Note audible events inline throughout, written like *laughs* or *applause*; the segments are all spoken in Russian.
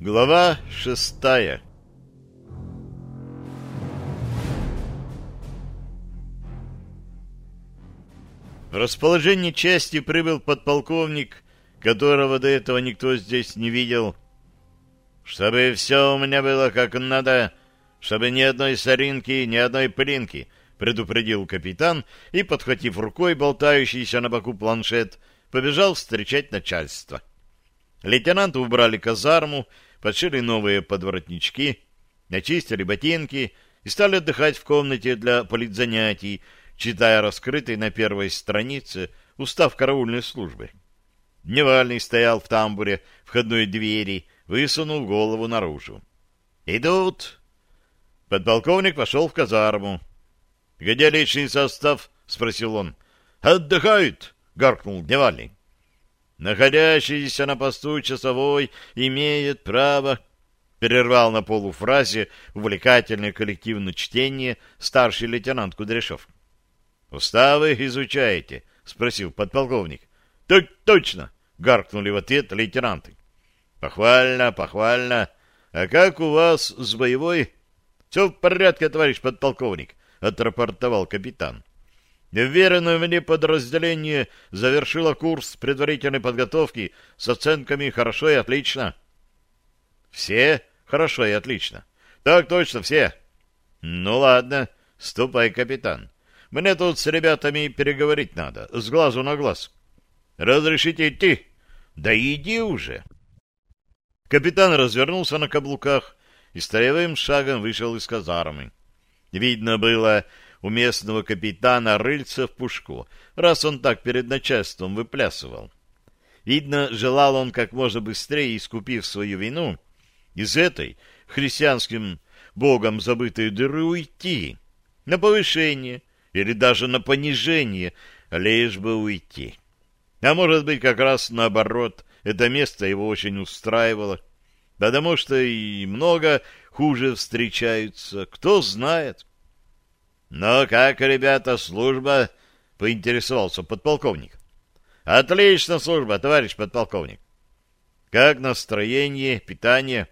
Глава шестая В расположение части прибыл подполковник, которого до этого никто здесь не видел. «Чтобы все у меня было как надо, чтобы ни одной соринки, ни одной пылинки», предупредил капитан и, подхватив рукой болтающийся на боку планшет, побежал встречать начальство. Лейтенанты убрали казарму, подшили новые подворотнички, очистили ботинки и стали отдыхать в комнате для политзанятий, читая раскрытый на первой странице устав караульной службы. Дневальный стоял в тамбуре входной двери, высунув голову наружу. «Идут!» Подполковник пошел в казарму. «Где личный состав?» — спросил он. «Отдыхают!» — гаркнул Дневальный. Находящийся на посту часовой имеет право, перервал на полуфразе увлекательное коллективное чтение старший лейтенант Кудряшов. «Уставы изучаете?» — спросил подполковник. «Так точно!» — гаркнули в ответ лейтенанты. «Похвально, похвально. А как у вас с боевой?» «Все в порядке, товарищ подполковник», — отрапортовал капитан. Уверенное мне подразделение завершило курс предварительной подготовки с оценками «хорошо» и «отлично». «Все хорошо и отлично». «Так точно, все». «Ну ладно, ступай, капитан. Мне тут с ребятами переговорить надо, с глазу на глаз». «Разрешите идти?» «Да иди уже». Капитан развернулся на каблуках и строевым шагом вышел из казармы. Видно было, у местного капитана рыльца в пушку, раз он так перед начальством выплясывал. Видно, желал он как можно быстрее, искупив свою вину, из этой христианским богом забытой дыры уйти, на повышение или даже на понижение, лишь бы уйти. А может быть, как раз наоборот, это место его очень устраивало, потому что и много хуже встречаются, кто знает. «Ну как, ребята, служба?» — поинтересовался подполковник. «Отлично служба, товарищ подполковник». «Как настроение, питание?»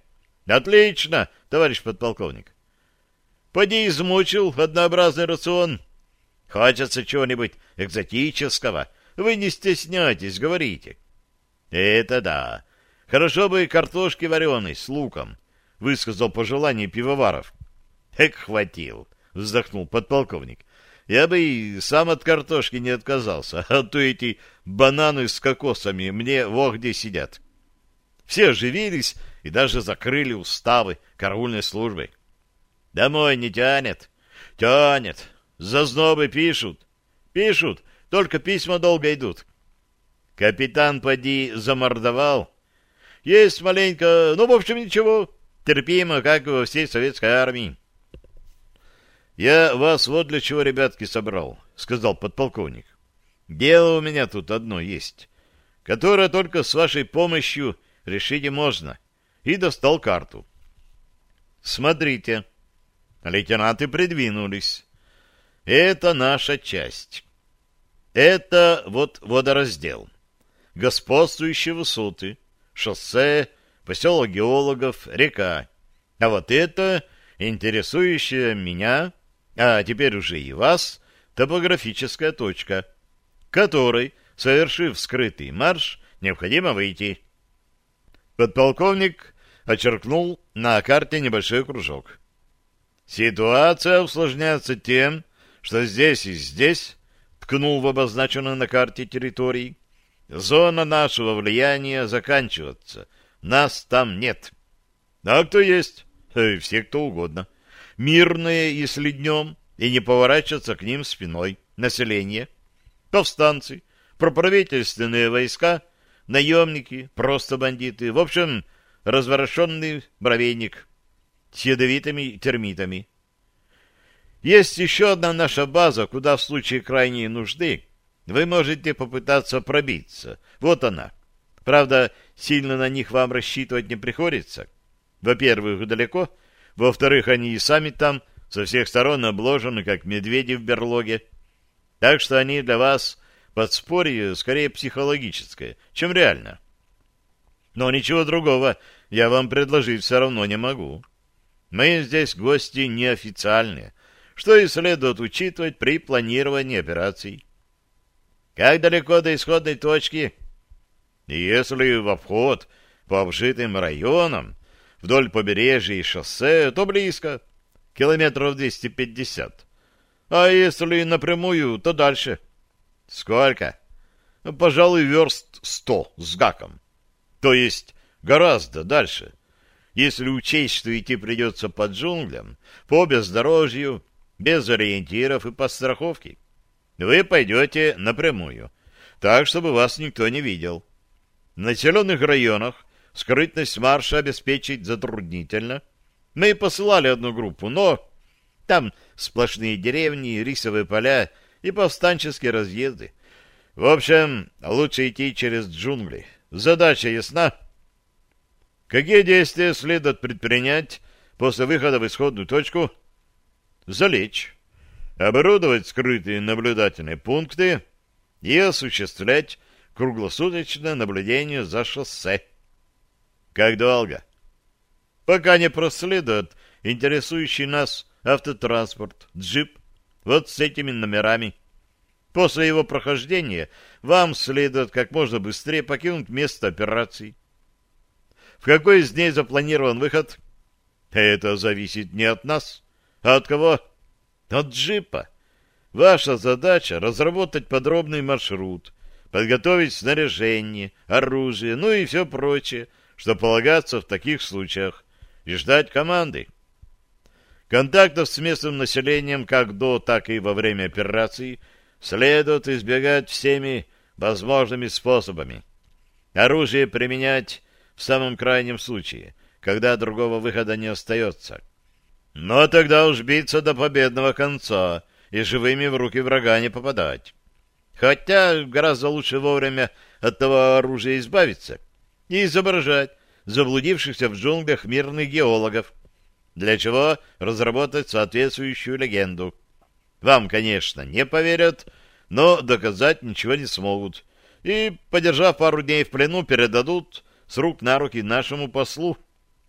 «Отлично, товарищ подполковник». «Поди измучил однообразный рацион. Хочется чего-нибудь экзотического. Вы не стесняйтесь, говорите». «Это да. Хорошо бы картошки вареной с луком», — высказал пожелание пивоваров. «Эк, хватил» вздохнул подполковник. Я бы и сам от картошки не отказался, *laughs* а то эти бананы с кокосами мне во где сидят. Все оживились и даже закрыли уставы караульной службы. Домой не тянет? Тянет. Зазнобы пишут. Пишут, только письма долго идут. Капитан поди замордовал. Есть маленько, ну, в общем, ничего. Терпимо, как во всей советской армии. «Я вас вот для чего, ребятки, собрал», — сказал подполковник. «Дело у меня тут одно есть, которое только с вашей помощью решить можно». И достал карту. «Смотрите». Лейтенанты придвинулись. «Это наша часть. Это вот водораздел. Господствующие высоты, шоссе, поселок геологов, река. А вот это интересующая меня а теперь уже и вас, топографическая точка, которой, совершив скрытый марш, необходимо выйти. Подполковник очеркнул на карте небольшой кружок. Ситуация усложняется тем, что здесь и здесь, ткнул в обозначенную на карте территории, зона нашего влияния заканчивается. Нас там нет. А кто есть? Э, все, кто угодно мирные, если днем, и не поворачиваться к ним спиной. Население, повстанцы, проправительственные войска, наемники, просто бандиты. В общем, разворошенный бровейник с ядовитыми термитами. Есть еще одна наша база, куда в случае крайней нужды вы можете попытаться пробиться. Вот она. Правда, сильно на них вам рассчитывать не приходится. Во-первых, далеко, во-вторых, они и сами там со всех сторон обложены, как медведи в берлоге. Так что они для вас подспорье скорее психологическое, чем реально. Но ничего другого я вам предложить все равно не могу. Мы здесь гости неофициальные, что и следует учитывать при планировании операций. Как далеко до исходной точки? Если в обход по обжитым районам, вдоль побережья и шоссе, то близко, километров 250. А если напрямую, то дальше. Сколько? Пожалуй, верст сто с гаком. То есть гораздо дальше. Если учесть, что идти придется по джунглям, по бездорожью, без ориентиров и по страховке, вы пойдете напрямую, так, чтобы вас никто не видел. В населенных районах скрытность марша обеспечить затруднительно. Мы посылали одну группу, но там сплошные деревни, рисовые поля и повстанческие разъезды. В общем, лучше идти через джунгли. Задача ясна? Какие действия следует предпринять после выхода в исходную точку? Залечь, оборудовать скрытые наблюдательные пункты и осуществлять круглосуточное наблюдение за шоссе. Как долго? Пока не проследует интересующий нас автотранспорт, джип, вот с этими номерами. После его прохождения вам следует как можно быстрее покинуть место операции. В какой из дней запланирован выход? Это зависит не от нас, а от кого? От джипа. Ваша задача — разработать подробный маршрут, подготовить снаряжение, оружие, ну и все прочее, что полагается в таких случаях, и ждать команды. Контактов с местным населением как до, так и во время операции — следует избегать всеми возможными способами. Оружие применять в самом крайнем случае, когда другого выхода не остается. Но тогда уж биться до победного конца и живыми в руки врага не попадать. Хотя гораздо лучше вовремя от того оружия избавиться и изображать заблудившихся в джунглях мирных геологов, для чего разработать соответствующую легенду. Вам, конечно, не поверят, но доказать ничего не смогут. И, подержав пару дней в плену, передадут с рук на руки нашему послу.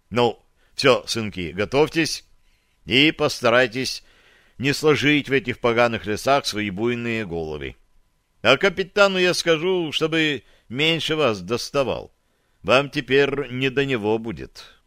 Ну, все, сынки, готовьтесь и постарайтесь не сложить в этих поганых лесах свои буйные головы. А капитану я скажу, чтобы меньше вас доставал. Вам теперь не до него будет».